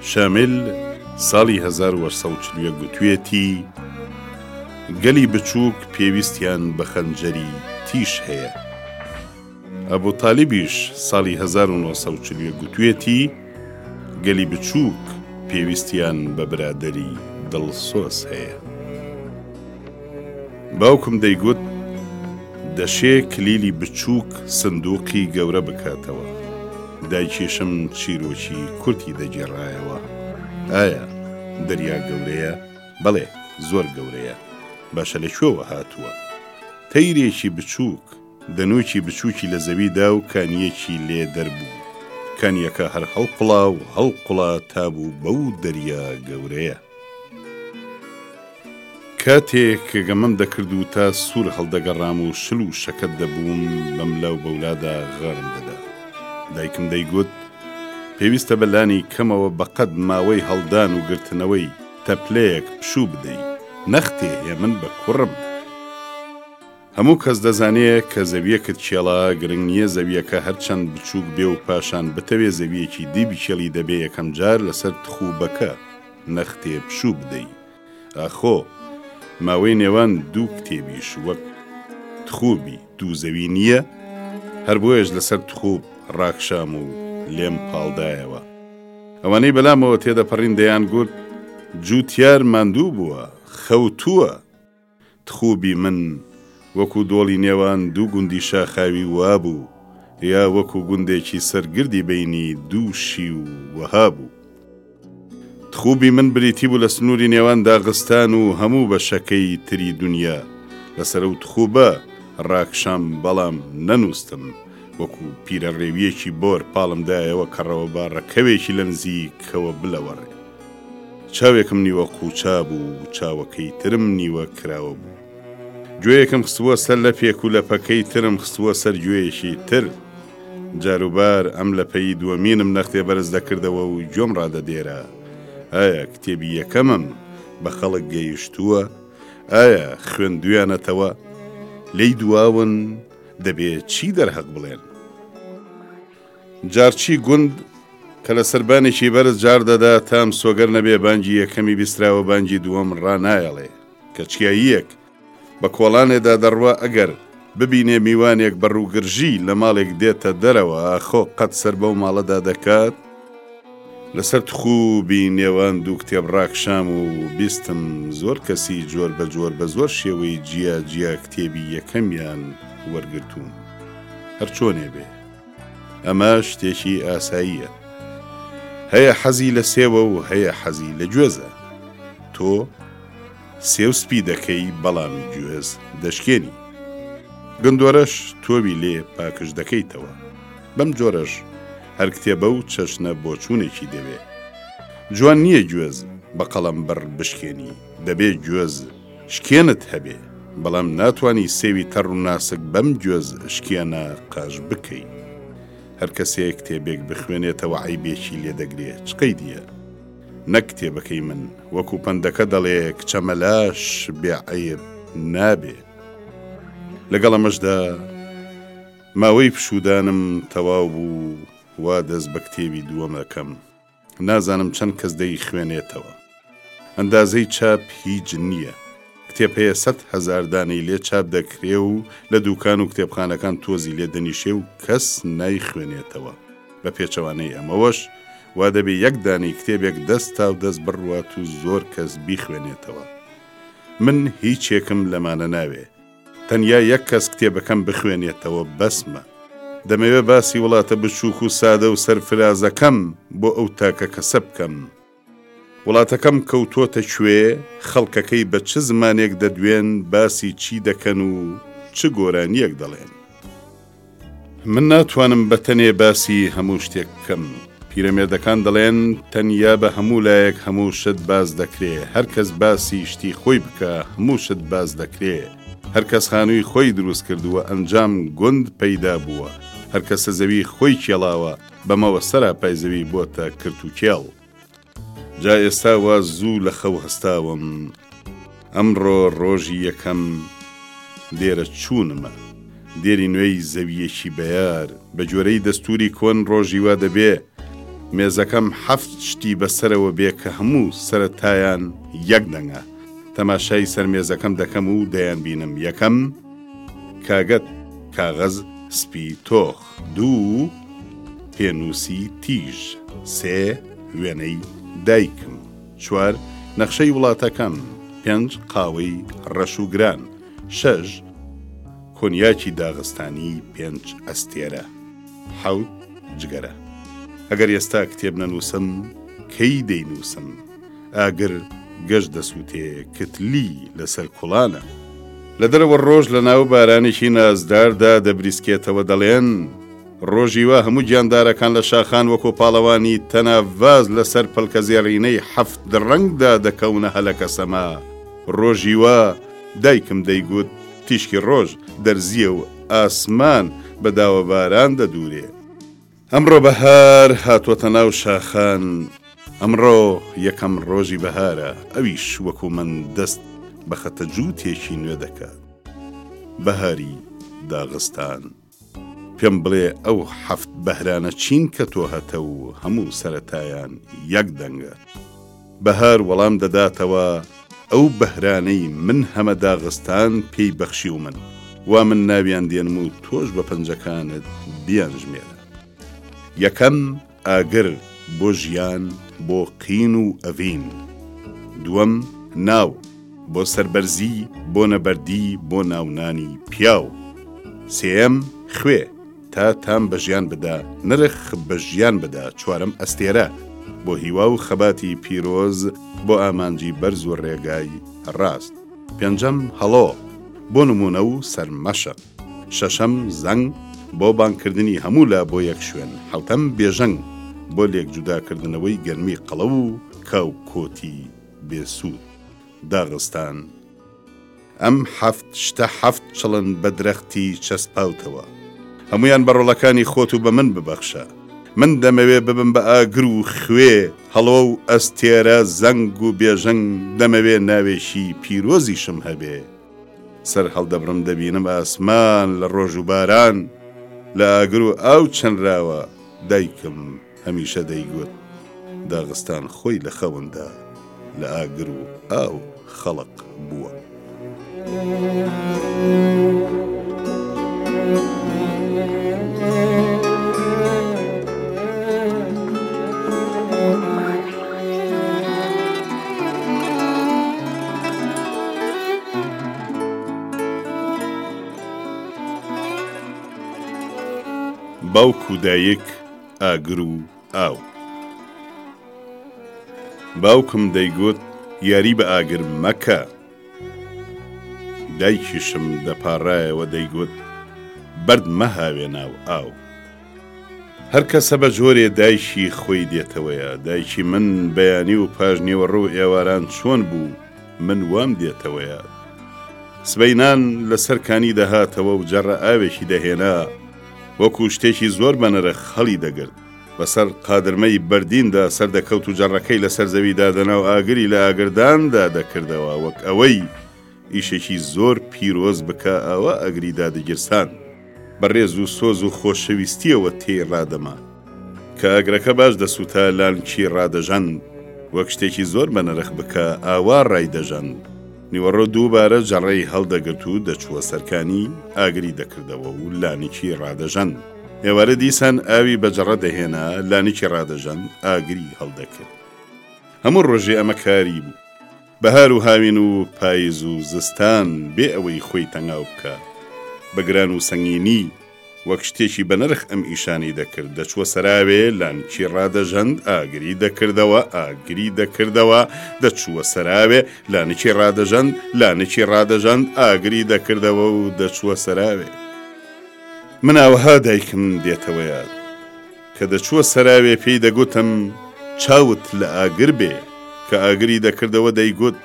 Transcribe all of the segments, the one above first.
شامل ساڵی هەزار و هەشت سەد و چل و یەک گوتویەتی، گەلی بچووک پێویستیان بە خەنجەری تیژ هەیە. ئەبو تالیبیش ساڵی هەزار و نۆ سەد و چل و یەک گوتویەتی، گەلی بچووک پێویستیان بە برادەری دڵسۆز هەیە. باوکم دەیگوت دەشێ کلیلی بچووک سندووقی گەورە بکاتەوە. دایکیشم چیرۆکی کورتی دەگێڕایەوە. ئایا دەریا گەورەیە؟ بەڵێ، زۆر گەورەیە. باشە لە کوێوە هاتووە؟ تەیرێکی بچووک، دەنووکی بچووکی لە زەوی دا و کانییەکی لێ دەربوو. کانییەکە هەر هەڵقوڵا و هەڵقوڵا تا بوو بەو دەریا گەورەیە. کاتێک گەمەم دەکرد و تا سوور هەڵدەگەڕام و شل و شەکەت دەبووم، بەملا و بەولادا غەرم دەدا. دایکم دەیگوت، پێویستە بە لانی کەمەوە بە قەد ماوەی هەڵدان و گرتنەوەی تەپلەیەک پشوو بدەی، نەختێ هێمن بە کوڕم! هەموو کەس دەزانێ کە زەوییەکت کێڵا، گرنگ نییە زەوییەکە هەر چەند بچووک بێ و پاشان بتەوێ زەوییەکی دی بکێڵی دەبێ یەکەم جار لەسەر تخووبەکە، نەختێ پشوو بدەی. ئاخۆ ماوەی نێوان دوو کتێبیش وەک تخوبی دوو زەوی نییە؟ هەر بۆیەش لەسەر تخوب ڕاکشام و لێم پاڵدایەوە. ئەوانەی بەلامەوە تێدەپەڕین دەیانگوت، جووتیار ماندوو بووە، خەوتووە. تخوبی من وەکو دۆڵی نێوان دوو گوندی شاخاوی وابوو یا وەکو گوندێکی سەر گردی بەینی دوو شیو وەها بوو. تخوبی من بریتی بوو لە سنوری نێوان داغستان و هەموو بەشەکەی تری دونیا لەسەر ئەو تخوبە ڕاکشام بەڵام نەنوستم وەکو پیرە ڕێویەکی بۆر پاڵم دایەوە کەڕەوە با ڕەکەوێکی لەنزیکەوە بلەوەڕێ. چاوێکم نیوە قوچا بوو چاوەکەی ترم نیوە کراوە بوو. گوێیەکم خستبووە سەر لە پێک و لە پەکەی ترم خستبووە سەر گوێیەکی تر. جاروبار ئەم لە پەیی دووەمینم نەختێ بەرز دەکردەوە و گوێم ڕادەدێرا. ئایا کتێبی یەکەمم بە خەڵک گەیشتووە؟ ئایا خوێندویانەتەوە؟ لێی دواون؟ دەبێ چی دەرهەق بڵێن؟ جارچی گوند کە لە سەربانێکی بەرز جار دەدا تام سۆگەر نەبێ بانگی یەکەمی بیستراوە بانگی دووەم ڕانایەڵێ کە چیاییەک بە کۆڵانێدا دەڕوا ئەگەر ببینێ میوانێک بە ڕووگرژی لە ماڵێک دێتە دەرەوە ئاخۆ قەت سەر بەو ماڵەدا دەکات؟ لەسەر تخووبی نێوان دوو کتێب ڕاکشام و بیستم زۆر کەسی جۆر بە جۆر بە زۆر شێوەی جیا جیا کتێبی یەکەمیان وەرگرتوون هەرچۆنێ بێ. ئەمە شتێکی ئاساییە. هەیە حەزی لە سێوە و هەیە حەزی لە گوێزە. تۆ سێو سپی دەکەی بەڵام گوێز دەشکێنی. گندۆرەش تۆوی لێ پاکژ دەکەیتەوە. بەم جۆرەش هەر کتێبە و چەشنە بۆچوونێکی دەوێ. جوان نییە گوێز بە قەڵەمبڕ بشکێنی، دەبێ گوێز شکێنت هەبێ بەڵام ناتوانی سێوی تەڕ و ناسک بەم گوێز شکێنە قاش بکەی. هەر کەسێ کتێبێک بخوێنێتەوە عەیبێکی لێ دەگرێ چ قەیدیە؟ نەک کتێبەکەی من، وەکوو پەندەکە دەڵێ کچە مەلاش بێ عەیب نابێ. لەگەڵ ئەمەشدا ماوەی پشوودانم تەواو بوو وا دەست بە کتێبی دووەم ئەکەم. نازانم چەند کەس دەیخوێنێتەوە. ئەندازەی چاپ هیچ نییە. کتێب هەیە سەد هەزار دانەی لێ چاپ دەکرێ و لە دووکان و کتێبخانەکان تۆزی لێ دەنیشێ و کەس نایخوێنێتەوە. بە پێچەوانەی ئەمەوەش، وا دەبێ یەک دانەی کتێبێک دەست تاو دەست بڕوات و زۆر کەس بیخوێنێتەوە. من هیچێکم لەمانە ناوێ. تەنیا یەک کەس کتێبەکەم بخوێنێتەوە بەسمە. دەمەوێت باسی وڵاتە بچووک و سادە و سەرفرازەکەم بۆ ئەو تاکە کەسە بکەم. وڵاتەکەم کەوتۆتە کوێ، خەڵکەکەی بە چ زمانێک دەدوێن، باسی چی دەکەن و چ گۆرانییەک دەڵێن. من ناتوانم بە تەنێ باسی هەموو شتێک بکەم. پیرەمێردەکان دەڵێن تەنیا بە هەموو لایەک هەموو شت باس دەکرێ، هەر کەس باسی شتی خۆی بکا هەموو شت باس دەکرێ، هەر کەس خانووی خۆی دروست کردووە ئەنجام گوند پەیدا بووە، هەر کەسە زەوی خۆی کێڵاوە بەمەوە سەراپای زەوی بۆتە کرتوکێڵ. جا ئێستا وا زوو لە خەو هەستاوم ئەمڕۆ ڕۆژی یەکەم دێرە چوونمە دێری نوێی زەویەکی بەیار بە جۆرەی دەستوری کۆن ڕۆژی وا دەبێ مێزەکەم حەفت شتی بەسەرەوە بێ کە هەموو سەرەتایان یەک دەنگە تەماشای سەر مێزەکەم دەکەم و دەیان بینم یەکەم کاگەت کاغەز سپی تۆخ. دوو، پێنووسی تیژ. سێ، وێنەی دایکم. چوار، نەخشەی وڵاتەکان. پێنج، قاوەی ڕەش و گران. شەش، کۆنیاکی داغستانی پێنج ئەستێرە. حەوت، جگەرە. ئەگەر ئێستا کتێب نەنووسم، کەی دەینووسم؟ ئاگر گەش دەسووتێ کتلی لەسەر کوڵانە. لە دەرەوە ڕۆژ لە ناو بارانێکی نازداردا دەبریسکێتەوە دەڵێن، ڕۆژی وا هەموو گیاندارەکان لە شاخان وەکۆ پاڵەوانی تەنەڤاز لەسەر پەڵکە زێڕینەی حەفت ڕەنگدا دەکەونە هەلەکە سەما، ڕۆژی وا دایکم دەیگوت تیشکی ڕۆژ دەرزییە و ئاسمان بە داوە باران دەدوورێ. ئەمڕۆ بەهار هاتووەتە ناو شاخان ئەمڕۆ یەکەم ڕۆژی بەهارە ئەویش وەکو من دەست بە خەتە جووتێکی نوێ دەکات بەهاری داغستان پێم بڵێ ئەو حەفت بەهرانە چین کە تۆ هەتە و هەموو سەرەتایان یەک دەنگە؟ بەهار وەڵام دەداتەوە، ئەو بەهرانەی من هەمە داغستان پێی بەخشیومن، وا من ناویان دێنم و تۆش بە پەنجەکانت بیانژمێرە. یەکەم، ئاگر، بۆ ژیان، بۆ قین و ئەڤین. دووەم، ناو، بۆ سەربەرزی، بۆ نەبەردی، بۆ ناونانی پیاو. سێیەم، خوێ. تا تام بە ژیان بدا نرخ بە ژیان بدا چوارەم ئەستێرە بۆ هیوا و خەباتی پیرۆز بۆ ئامانجی بەرز و ڕێگای ڕاست پێنجەم هەڵۆ بۆ نموونە و سەرمەشق شەشەم زەنگ بۆ بانگکردنی هەموو لا بۆ یەک شوێن حەوتەم بێژەنگ بۆ لێک جوداکردنەوەی گەرمی قەڵەو و کاو کۆتی بێسوود داغستان ئەم حەفت شتە حەفت چڵن بە درەختی چەسپاوتەوە. هەموویان بە ڕۆڵەکانی خۆت و بە من ببەخشە. من دەمەوێ ببم بە ئاگر و خوێ، هەڵۆ و ئەستێرە، زەنگ و بێژەنگ، دەمەوێ ناوێکی پیرۆزیشم هەبێ. سەر هەڵدەبڕم دەبینم ئاسمان لە ڕۆژ و باران، لە ئاگر و ئاو چنراوە. دایکم. هەمیشە دەیگوت داغستان خۆی لە خەوندا لە ئاگر و ئاو خەڵق بووە. باوک و دایک، ئاگر و ئاو. باوکم دەیگوت یاری بە ئاگر مەکە. دایکیشم دەپاڕایەوە دەیگوت بەرد مەهاوێ ناو ئاو. هەر کەسە بە جۆرێ دایکی خۆی دێتەوەە، دایکی من بەیانی و پاش نیوەڕۆ و ئێواران چۆن بوو من وام دێتەوە یاد. سبەینان لە سەر کانی دەهاتەوە و جەڕە ئاوێکی دەهێنا، وەکوو شتێکی زۆر بەنرخ هەڵی دەگرت. بەسەر قادرمەی بەردیندا سەر دەکەوت و جەڕەکەی لەسەر زەوی دادەنا و ئاگری لە ئاگرداندا دەکردەوە وەک ئەوەی ئیشێکی زۆر پیرۆز بکا ئاوا ئاگری دادەگیرساند. بە ڕێز و سۆز و خۆشەویستییەوە تێی ڕادەما. کە ئاگرەکە باش دەسووتا لانکی ڕادەژەند. وەک شتێکی زۆر بەنرخ بکا ئاوا ڕایدەژەند. نیوەڕۆ دووبارە جەڕەی هەڵدەگرت و دەچووە سەرکانی، ئاگری دەکردەوە و لانیکی ڕادەژەن. ئێوارە دیسان ئاوی بە جەڕە دەهێنا، لانیکی ڕادەژەن، ئاگری هەڵدەکرد. هەموو ڕۆژێ ئەمە کاری بوو. بەهار و هاوین و پایز و زستان، بێ ئەوەی خۆی تەنگاو بکا، بە گران و سەنگینی، وەک شتێکی بەنرخ ئەم ئیشانەی دەکرد، دەچووە سەراوێ، لانکی ڕادەژەند، ئاگری دەکردەوە، ئاگری دەکردەوە، دەچووە سەراوێ، لانکی ڕادەژەند، لانکی ڕادەژەند، ئاگری دەکردەوە و دەچووە سەراوێ. من ئاوەها دایکم دێتەوە یاد. کە دەچووە سەراوێ پێی دەگوتم، چاوت لە ئاگر بێ، کە ئاگری دەکردەوە دەیگوت،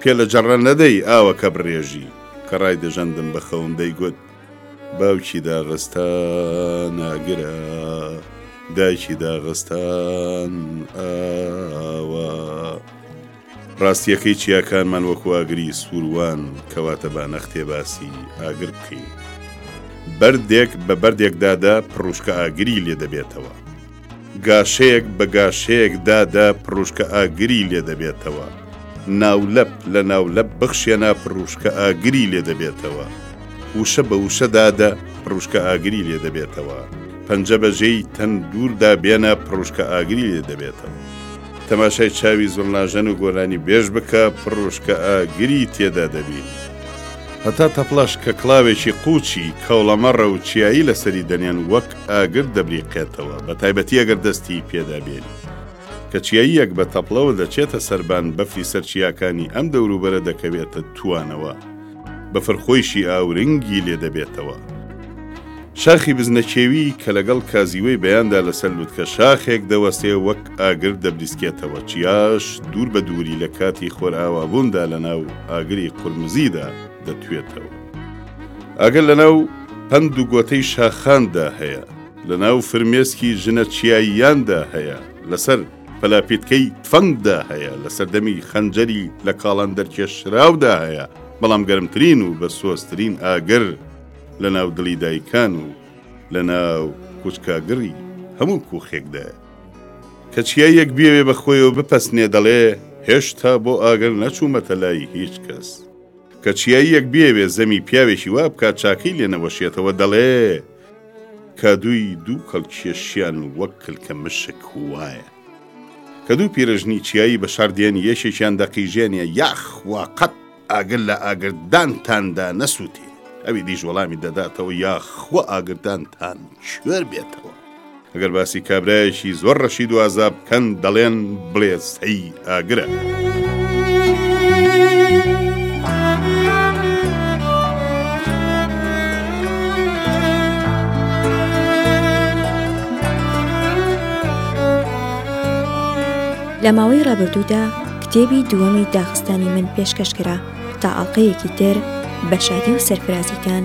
پێ لە جەڕە نەدەی ئاوەکە بڕێژی، کە ڕایدەژەندم بخەوم دەیگوت، باوکی داغستان ئاگرە دایکی داغستان ئاوا ڕاستیەکەی چیاکانمان وەکواگری سووروان کەواتە با نەختێباسی ئاگر بکەین بەردێک بە بەردێکدادا پڕوشکە ئاگری لێ دەبێتەوە گاشەیەک بە گاشەیەک دادە پڕوشکە ئاگری لێ دەبێتەوە. ناولەپ لە ناولەپ بخشێنە پڕوشکە ئاگری لێ دەبێتەوە. وشە بە وشە دادە پڕوشکە ئاگری لێ دەبێتەوە. پەنجە بە ژێی تەن دوور دابێنە پڕوشکە ئاگری لێ دەبێتەوە. تەماشای چاوی زوڵناژەن و گۆرانی بێژ بکە پڕوشکە ئاگری تێدا دەبینی. هەتا تەپڵەش کە کڵاوێکی قووچی کەوڵەمەڕە و چیایی لە سەری دەنێن وەک ئاگر دەبریقێتەوە، بەتایبەتی ئەگەر دەستی پێدا بێنی. کە چیاییەک بە تەپڵەوە دەچێتە سەربان، بەفری سەر چیاکانی ئەم دەوروبەرە دەکەوێتە تووانەوە. بەفر خۆیشی ئاورنگی لێ دەبێتەوە. شاخی بزنەکێوی کە لەگەڵ کازیوەی بەیاندا لەسەر لوتکە شاخێک دەوەستێ، وەک ئاگر دەبریسکێتەوە. چیاش دوور بە دووری لە کاتی خۆرئاوابووندا لەناو ئاگری قورمزیدا دەتوێتەوە. ئەگەر لەناو پەند و گۆتەی شاخاندا هەیە لە ناو فرمێسکی ژنە چیاییاندا هەیە لەسەر پەلاپیتکەی تفەنگدا هەیە لە سەردەمی خەنجەری لە کاڵان دەرکێشراودا هەیە بەڵام گەرمترین و بە سۆزترین ئاگر لە ناو دڵی دایکان و لە ناو کوچکاگڕی هەموو کوخێکدا کە چیا یەک بێوێ بە خۆیەوە بپەسنێ دەڵێ هێشتا بۆ ئاگەر نەچوومەتە لای هیچ کەس. کە چیاییەک بیەوێ زەمی پیاوێکی وا بکات چاکەی لێ نەوەشێتەوە دەڵێ، کادووی دوو کەڵککێشیان و وەک کلکە مشک وایە. کە دوو پیرەژنی چیایی بە شەڕ دێن یەکێکیان دەقیژێنێ، یاخوا قەت ئاگر لە ئاگردانتاندا نەسووتێ! ئەوی دیش وەڵامی دەداتەوە، یاخوا ئاگردانتان کوێر بێتەوە! ئەگەر باسی کابراایەکی زۆر ڕەشی دوازا بکەن دەڵێن بڵێ سەی ئاگرە. لە ماوەی ڕابردوودا کتێبی دووەمی داخستانی من پێشکەشکرا تا ئاڵلقەیەکی تر بە شادی و سەرفرازیتان